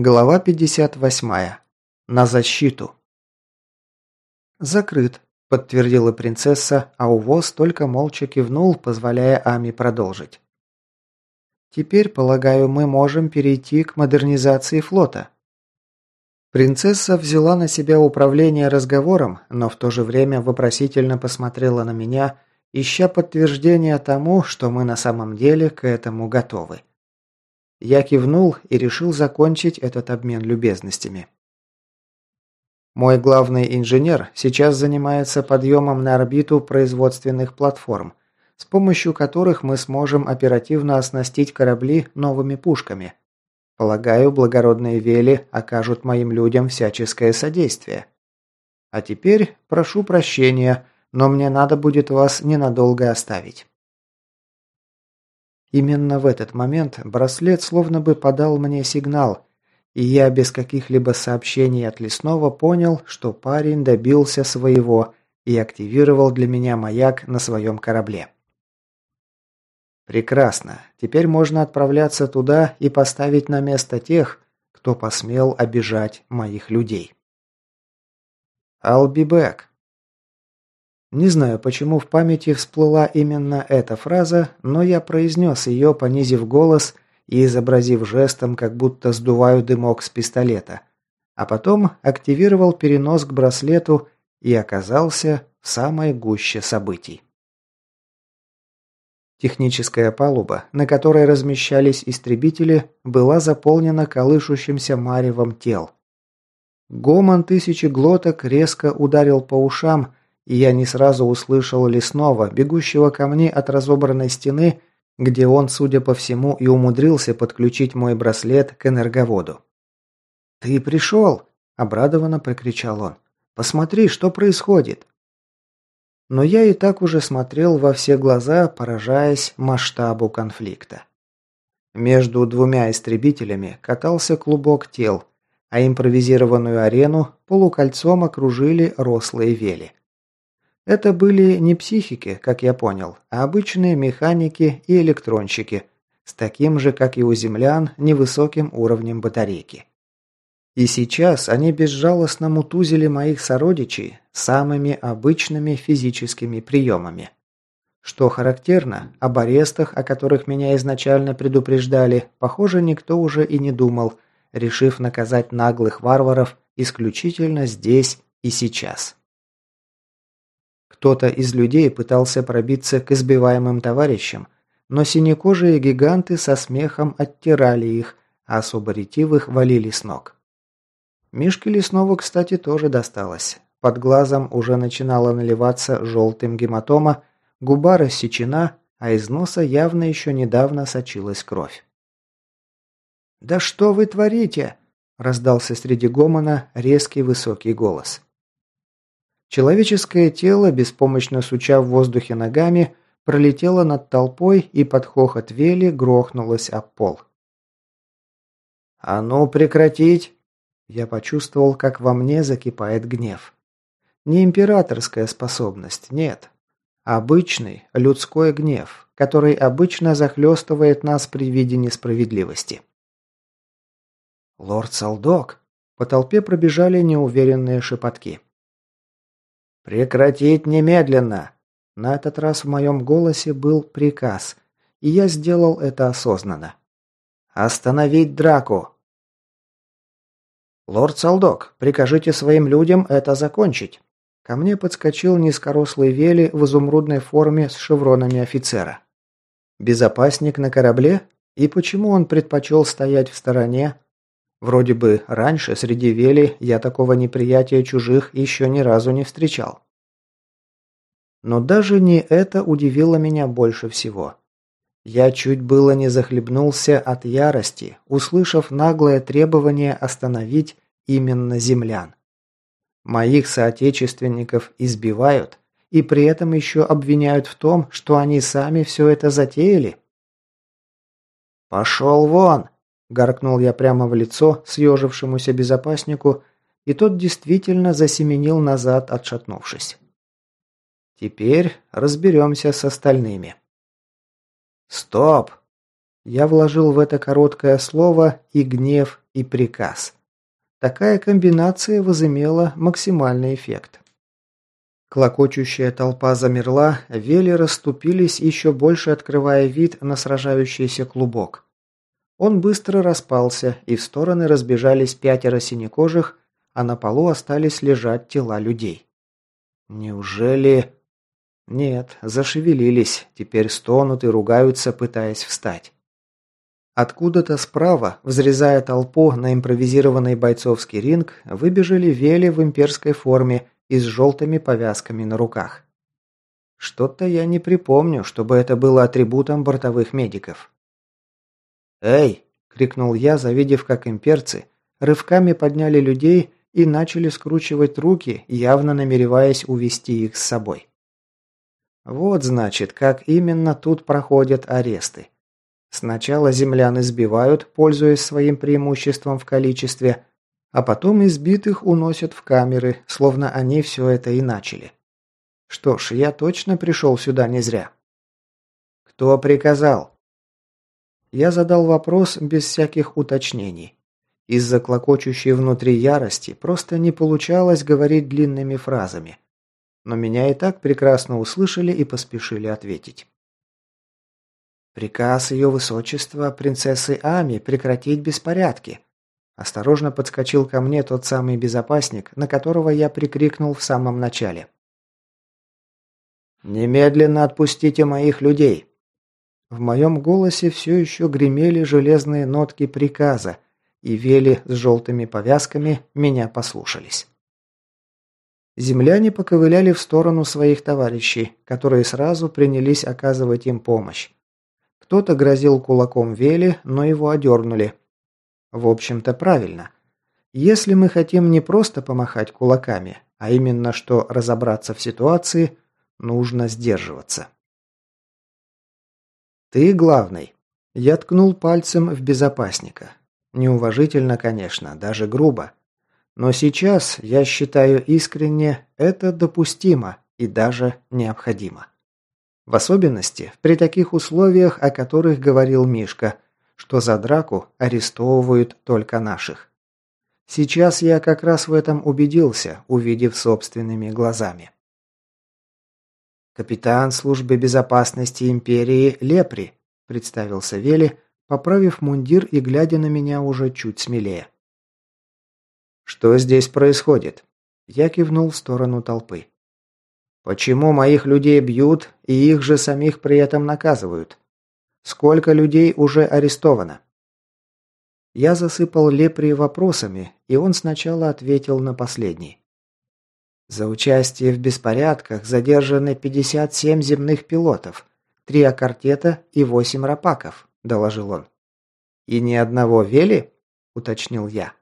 Глава 58. На защиту. «Закрыт», – подтвердила принцесса, а увоз только молча кивнул, позволяя Ами продолжить. «Теперь, полагаю, мы можем перейти к модернизации флота». Принцесса взяла на себя управление разговором, но в то же время вопросительно посмотрела на меня, ища подтверждения тому, что мы на самом деле к этому готовы. Я кивнул и решил закончить этот обмен любезностями. Мой главный инженер сейчас занимается подъемом на орбиту производственных платформ, с помощью которых мы сможем оперативно оснастить корабли новыми пушками. Полагаю, благородные вели окажут моим людям всяческое содействие. А теперь прошу прощения, но мне надо будет вас ненадолго оставить. Именно в этот момент браслет словно бы подал мне сигнал, и я без каких-либо сообщений от лесного понял, что парень добился своего и активировал для меня маяк на своем корабле. Прекрасно. Теперь можно отправляться туда и поставить на место тех, кто посмел обижать моих людей. I'll be back. Не знаю, почему в памяти всплыла именно эта фраза, но я произнес ее, понизив голос и изобразив жестом, как будто сдуваю дымок с пистолета. А потом активировал перенос к браслету и оказался в самой гуще событий. Техническая палуба, на которой размещались истребители, была заполнена колышущимся маревом тел. Гомон тысячи глоток резко ударил по ушам, и я не сразу услышал лесного, бегущего ко мне от разобранной стены, где он, судя по всему, и умудрился подключить мой браслет к энерговоду. «Ты пришел!» – обрадованно прокричал он. «Посмотри, что происходит!» Но я и так уже смотрел во все глаза, поражаясь масштабу конфликта. Между двумя истребителями катался клубок тел, а импровизированную арену полукольцом окружили рослые вели. Это были не психики, как я понял, а обычные механики и электронщики, с таким же, как и у землян, невысоким уровнем батарейки. И сейчас они безжалостно мутузили моих сородичей самыми обычными физическими приемами. Что характерно, об арестах, о которых меня изначально предупреждали, похоже, никто уже и не думал, решив наказать наглых варваров исключительно здесь и сейчас. Кто-то из людей пытался пробиться к избиваемым товарищам, но синекожие гиганты со смехом оттирали их, а особо ретивых валили с ног. Мишке Леснову, кстати, тоже досталось. Под глазом уже начинала наливаться желтым гематома, губа рассечена, а из носа явно еще недавно сочилась кровь. «Да что вы творите?» – раздался среди гомона резкий высокий голос. Человеческое тело, беспомощно суча в воздухе ногами, пролетело над толпой и под хохот Вели грохнулось об пол. «А ну прекратить!» Я почувствовал, как во мне закипает гнев. Не императорская способность, нет. Обычный людской гнев, который обычно захлестывает нас при виде несправедливости. «Лорд Салдок!» По толпе пробежали неуверенные шепотки. «Прекратить немедленно!» На этот раз в моем голосе был приказ, и я сделал это осознанно. «Остановить драку!» «Лорд Салдок, прикажите своим людям это закончить!» Ко мне подскочил низкорослый Вели в изумрудной форме с шевронами офицера. «Безопасник на корабле? И почему он предпочел стоять в стороне, Вроде бы раньше среди вели я такого неприятия чужих еще ни разу не встречал. Но даже не это удивило меня больше всего. Я чуть было не захлебнулся от ярости, услышав наглое требование остановить именно землян. Моих соотечественников избивают и при этом еще обвиняют в том, что они сами все это затеяли. «Пошел вон!» Гаркнул я прямо в лицо съежившемуся безопаснику, и тот действительно засеменил назад, отшатнувшись. Теперь разберемся с остальными. «Стоп!» Я вложил в это короткое слово и гнев, и приказ. Такая комбинация возымела максимальный эффект. Клокочущая толпа замерла, вели расступились, еще больше открывая вид на сражающийся клубок. Он быстро распался, и в стороны разбежались пятеро синекожих, а на полу остались лежать тела людей. Неужели... Нет, зашевелились, теперь стонут и ругаются, пытаясь встать. Откуда-то справа, взрезая толпу на импровизированный бойцовский ринг, выбежали вели в имперской форме и с желтыми повязками на руках. Что-то я не припомню, чтобы это было атрибутом бортовых медиков. «Эй!» – крикнул я, завидев, как имперцы рывками подняли людей и начали скручивать руки, явно намереваясь увести их с собой. Вот значит, как именно тут проходят аресты. Сначала землян избивают, пользуясь своим преимуществом в количестве, а потом избитых уносят в камеры, словно они все это и начали. Что ж, я точно пришел сюда не зря. Кто приказал? Я задал вопрос без всяких уточнений. Из-за клокочущей внутри ярости просто не получалось говорить длинными фразами. Но меня и так прекрасно услышали и поспешили ответить. Приказ ее высочества принцессы Ами прекратить беспорядки. Осторожно подскочил ко мне тот самый безопасник, на которого я прикрикнул в самом начале. «Немедленно отпустите моих людей!» В моем голосе все еще гремели железные нотки приказа, и вели с желтыми повязками меня послушались. Земляне поковыляли в сторону своих товарищей, которые сразу принялись оказывать им помощь. Кто-то грозил кулаком Вели, но его одернули. В общем-то, правильно. Если мы хотим не просто помахать кулаками, а именно что разобраться в ситуации, нужно сдерживаться. «Ты главный». Я ткнул пальцем в безопасника. Неуважительно, конечно, даже грубо. Но сейчас, я считаю искренне, это допустимо и даже необходимо. В особенности при таких условиях, о которых говорил Мишка, что за драку арестовывают только наших. Сейчас я как раз в этом убедился, увидев собственными глазами. «Капитан службы безопасности империи Лепри», – представился Вели, поправив мундир и глядя на меня уже чуть смелее. «Что здесь происходит?» Я кивнул в сторону толпы. Почему моих людей бьют и их же самих при этом наказывают? Сколько людей уже арестовано? Я засыпал Лепри вопросами, и он сначала ответил на последний. За участие в беспорядках задержаны 57 земных пилотов, три аккортета и восемь рапаков, доложил он. И ни одного вели? уточнил я.